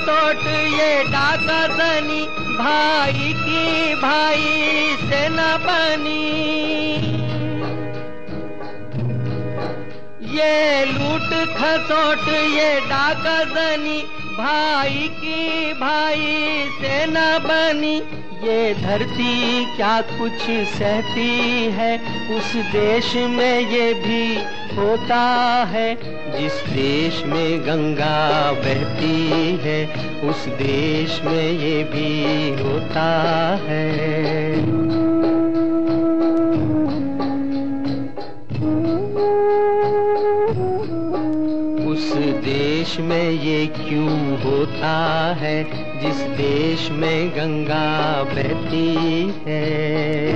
तोट ये डाका दनी भाई की भाई से न बनी। ये लूट खसोट ये डाका दनी भाई की भाई से न बनी, ये धरती क्या कुछ सहती है? उस देश में ये भी होता है, जिस देश में गंगा बहती है, उस देश में ये भी होता है। देश में ये क्यों होता है? जिस देश में गंगा बहती है।